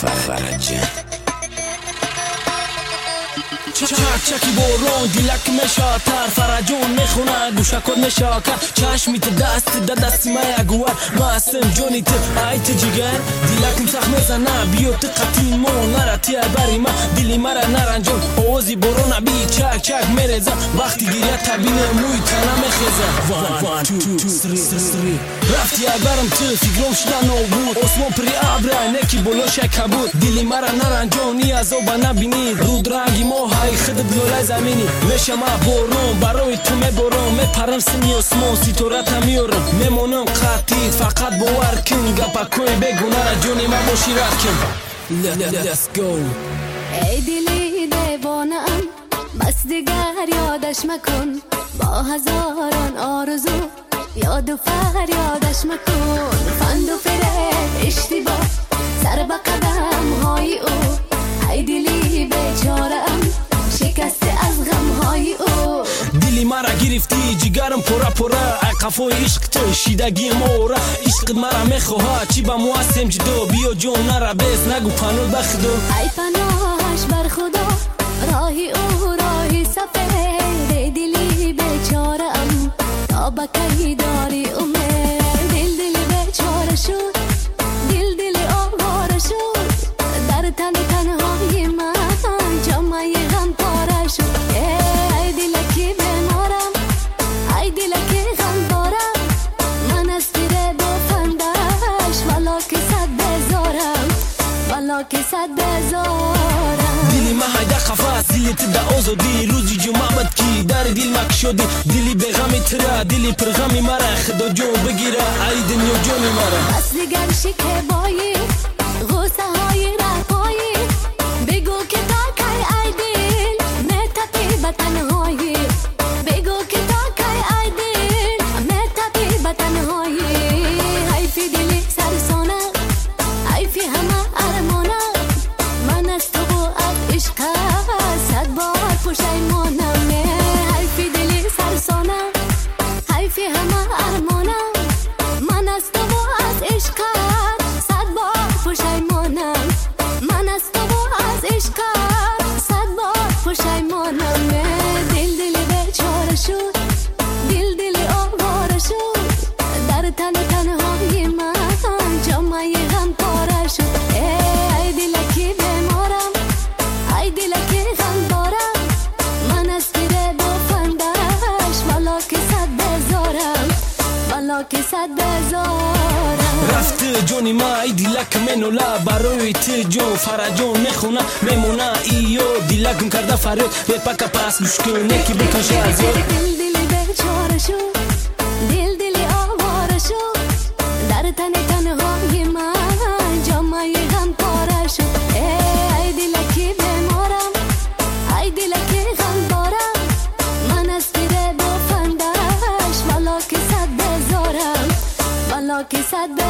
Farfara чарчаки борон гулак мешотар фараҷон мехонад гӯшакот мешока чашмити дасти да дасти ма ягувар маҳсин ҷони ту айти ҷигар. Дилаким сах мезана биё ту қатин мо нара тия бари ма. Дили мара наранҷон овози борона би чакчак мереза. Вақти гиря табине мӯи тана мехеза. Рафти агарам ту фикром шуда нобуд. Осмон пири абра неки боло шакабуд дили мара наранҷон и азоба набинид. Рудранги мо خدت لولای زمینی. میشه ما برون برای تو می‌برم میپرم سنی اسمو سیتورت میورم میمونم قطید فقط باور کن گپا کوی بگونه را جونی ما باشی رد کن Let's go. ای دیلی دیوانم بس دیگر یادش مکن. با هزاران آرزو یاد و فریادش مکن. فند و فره اشتباه سر به قدم های گرفتی جگرم پورا پورا. ای قفای عشق تو شیدگی مورا عشق مرا می‌خواه چی با مو هستم جدو؟ بیا جون نرا. بیس نگو پنول بخدو. ای پناهش بر خدا راهی والا که صد بزارم دیلی ما هایده خفاس دیلی تدا اوزودی روزی جمعه بد کی؟ در دیل مک شدی. دیلی به غمی ترا دیلی پر غمی مرا. خدا جو بگیره ای دنیا جونی مرا. بس دیگر شکبایی غصه های رفایی که صد بزارم رفته جونی ما ای دیلک منولا برای تی جون فرجون می‌خونه میمونه ایو دیلکم کرده فریاد به پکا پس گوش یکی بکشه از یاد دل دل بیچاره شد quis sabe